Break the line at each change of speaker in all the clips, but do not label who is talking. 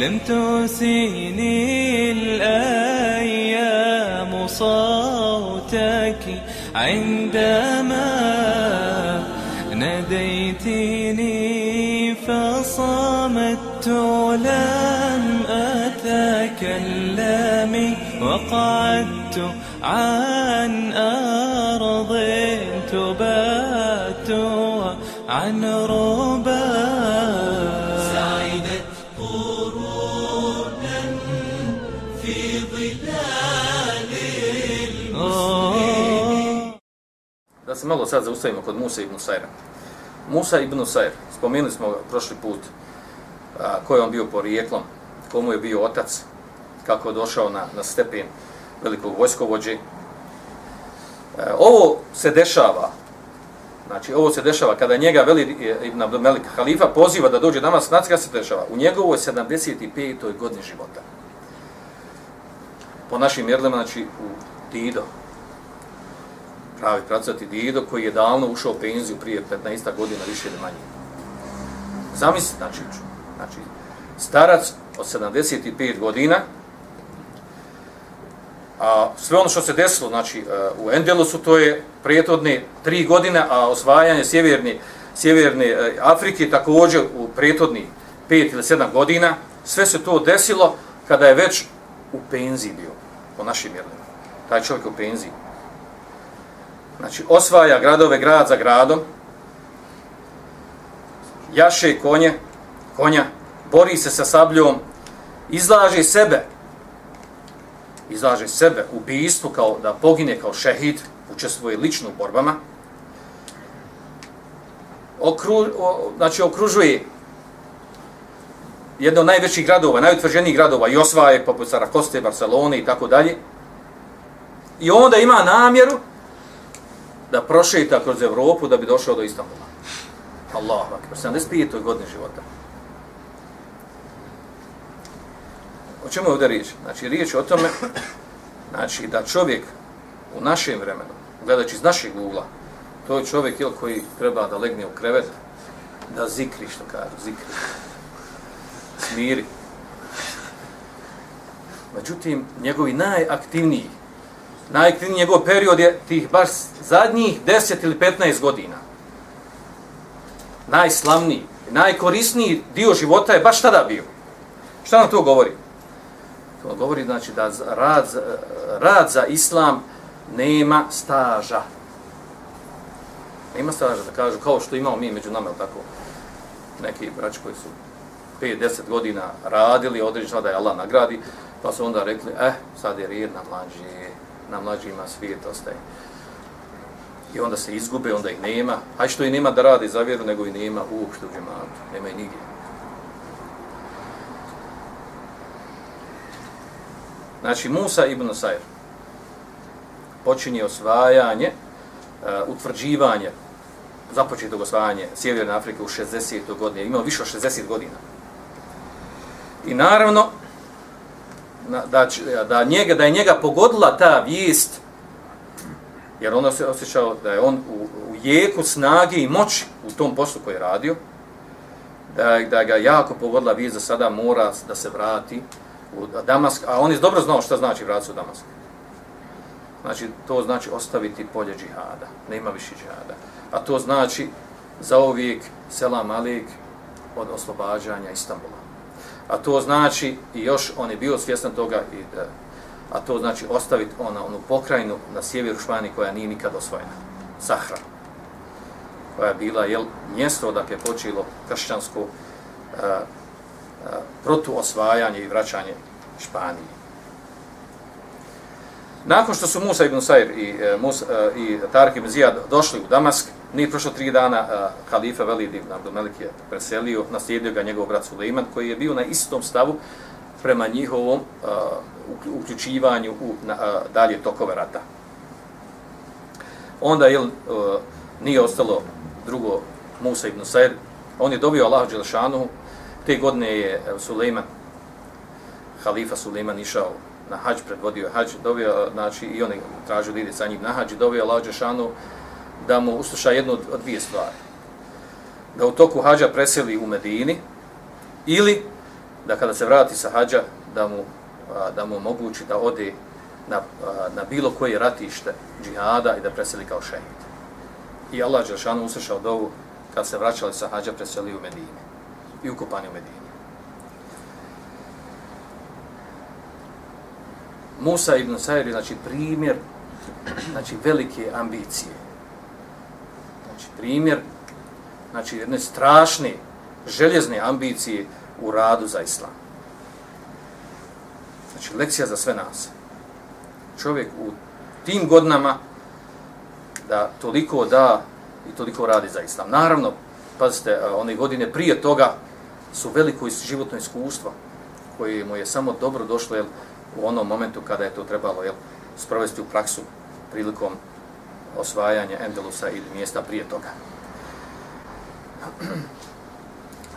لم تسيني الأيام صوتك عندما ناديتني فصمت لم أتكلم وقعدت عن أرض تبات عن ربا
se malo sad zaustavimo kod Musa ibn Sajra. Musa ibn Sajr, spomenuli smo ga prošli put, a, ko je on bio porijeklom, komu je bio otac, kako je došao na, na stepen velikog vojskovođe. E, ovo se dešava, znači ovo se dešava kada njega veli e, Ibn Abdelmelik halifa poziva da dođe namaz, znači kada se dešava? U njegovoj 75. godini života. Po našim mjerilima, znači u Dido, pravi pracati Dido koji je davno ušao u penziju prije 15 godina više ili manje. Zamisli, znači, znači, starac od 75 godina, a sve ono što se desilo, znači, e, u Endelosu to je prijetodne tri godine, a osvajanje sjeverne, sjeverne e, Afrike također u prijetodni 5 ili 7 godina, sve se to desilo kada je već u penziji bio, po našim mjerima. Taj čovjek u penziji. Znači, osvaja gradove grad za gradom, jaše konje, konja, bori se sa sabljom, izlaže sebe, izlaže sebe u ubijstvu kao da pogine kao šehid, učestvuje lično u borbama, Okru, o, znači okružuje jedno od najvećih gradova, najutvrđenijih gradova, i osvaje poput Sarakoste, Barcelone i tako dalje. I onda ima namjeru da prošeta kroz Evropu da bi došao do Istanbula. Allah, 75. godine života. O čemu je ovdje riječ? Znači, riječ o tome znači, da čovjek u našem vremenu, gledajući iz našeg ugla, to je čovjek jel, koji treba da legne u krevet, da zikri, što kaže, zikri. Smiri. Međutim, njegovi najaktivniji, najaktivniji njegov period je tih baš zadnjih 10 ili 15 godina. Najslavniji, najkorisniji dio života je baš tada bio. Šta nam to govori? To govori znači da rad, rad za islam nema staža. Nema staža da kažu kao što imamo mi među nama, tako neki braći koji su 5-10 godina radili, određeno da je Allah nagradi, pa su onda rekli, eh, sad je red na mlađi, na mlađima svijet ostaje. I onda se izgube, onda ih nema. Aj što i nema da radi za vjeru, nego i nema uopšte u džematu. Nema i nigdje. Znači, Musa ibn Sajr počinje osvajanje, uh, utvrđivanje, započetog osvajanje Sjeverne Afrike u 60. godine. Imao više od 60 godina. I naravno, da, da, njega, da je njega pogodila ta vijest, jer on se osjećao da je on u, u jeku snage i moći u tom poslu koji je radio, da, da ga jako pogodila vijest da sada mora da se vrati u Damask, a on je dobro znao šta znači vratiti se u Damask. Znači, to znači ostaviti polje džihada, nema više džihada. A to znači za uvijek selam alik od oslobađanja Istambula. A to znači, i još on je bio svjestan toga, i, e, a to znači ostaviti ona, onu pokrajinu na sjeveru Španije koja nije nikad osvojena. Sahra. Koja je bila, jel, mjesto odakle je počelo kršćansko e, e, a, a, protuosvajanje i vraćanje Španije. Nakon što su Musa ibn Sair i, e, Musa, e, i Tarik ibn Zijad došli u Damask, nije prošlo tri dana, uh, halifa Velid ibn Abdomelik je preselio, naslijedio ga njegov brat Suleiman, koji je bio na istom stavu prema njihovom, uh, uključivanju u na, uh, dalje tokove rata. Onda je nije ostalo drugo Musa ibn Sair, on je dobio Allah Đelšanu, te godine je e, Suleiman, halifa Suleiman išao na hađ, predvodio je hađ, dobio, znači, i on je tražio da ide sa njim na hađ, dobio Allah Đelšanu da mu usluša jednu od, od dvije stvari. Da u toku hađa preseli u Medini, ili da kada se vrati sa hađa, da mu, a, da mu omogući da ode na, a, na bilo koje ratište džihada i da preseli kao šehid. I Allah Đelšanu uslušao dovu kad se vraćali sa hađa, preseli u Medini. I ukopani u Medini. Musa ibn Sajr je znači, primjer znači, velike ambicije. Znači, primjer znači, jedne strašne, željezne ambicije u radu za islam. Znači, lekcija za sve nas. Čovjek u tim godinama da toliko da i toliko radi za islam. Naravno, pazite, one godine prije toga su veliko životno iskustvo koje mu je samo dobro došlo jel, u onom momentu kada je to trebalo jel, sprovesti u praksu prilikom osvajanje Endelusa ili mjesta prije toga.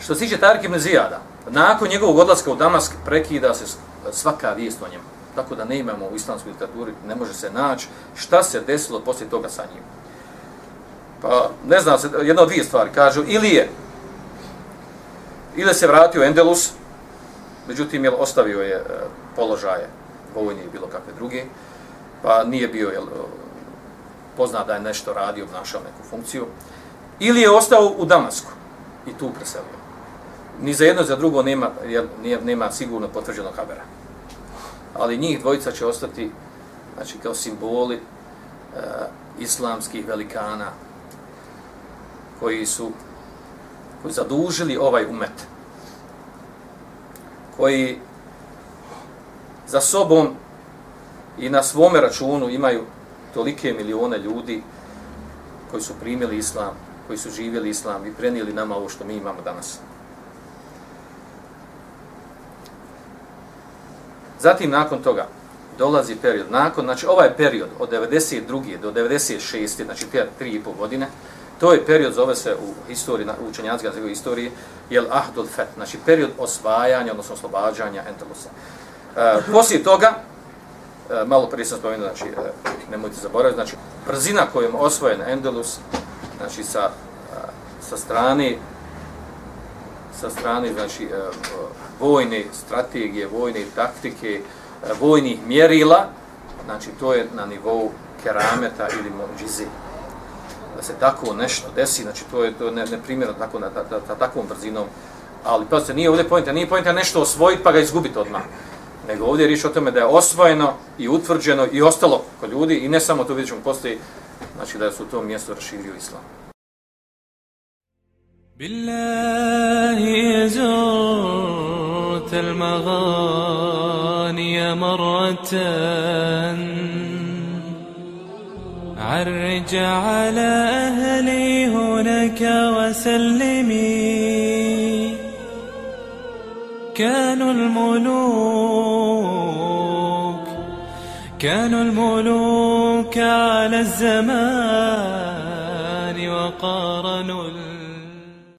Što se tiče Tarik ibn Zijada, nakon njegovog odlaska u Damask prekida se svaka vijest o njemu. Tako da ne imamo u islamskoj literaturi, ne može se naći šta se desilo poslije toga sa njim. Pa ne zna se, jedna od dvije stvari, kažu, ili je, ili se vratio Endelus, međutim, jel, ostavio je e, položaje vojne i bilo kakve druge, pa nije bio, jel, pozna da je nešto radio, obnašao neku funkciju, ili je ostao u Damasku i tu preselio. Ni za jedno, za drugo nema, jer nema sigurno potvrđenog habera. Ali njih dvojica će ostati znači, kao simboli e, islamskih velikana, koji su koji zadužili ovaj umet koji za sobom i na svome računu imaju tolike milione ljudi koji su primili islam, koji su živjeli islam i prenijeli nama ovo što mi imamo danas. Zatim, nakon toga, dolazi period, nakon, znači ovaj period od 92. do 96. znači 3,5 godine, To je period, zove se u historiji, u učenjacka u historiji, jel Ahdul Fet, znači period osvajanja, odnosno oslobađanja Entelusa. E, poslije toga, E, malo prije sam spomenuo, znači, e, nemojte zaboraviti, znači, brzina kojom osvojen Endelus, znači, sa, e, sa strane, sa strane, znači, vojne strategije, vojne taktike, vojnih mjerila, znači, to je na nivou kerameta ili mođizi da se tako nešto desi, znači to je to ne, neprimjerno tako na, ta, ta, takvom brzinom, ali pa se nije ovdje pojenta, nije pojenta nešto osvojiti pa ga izgubiti odmah, nego ovdje je riječ o tome da je osvojeno i utvrđeno i ostalo kod ljudi i ne samo to vidjet ćemo postoji, znači da su to mjesto raširio islam.
بالله زرت المغاني مرة عرج على أهلي هناك وسلمي كانوا الملوك كانوا الملوك على الزمان وقارنوا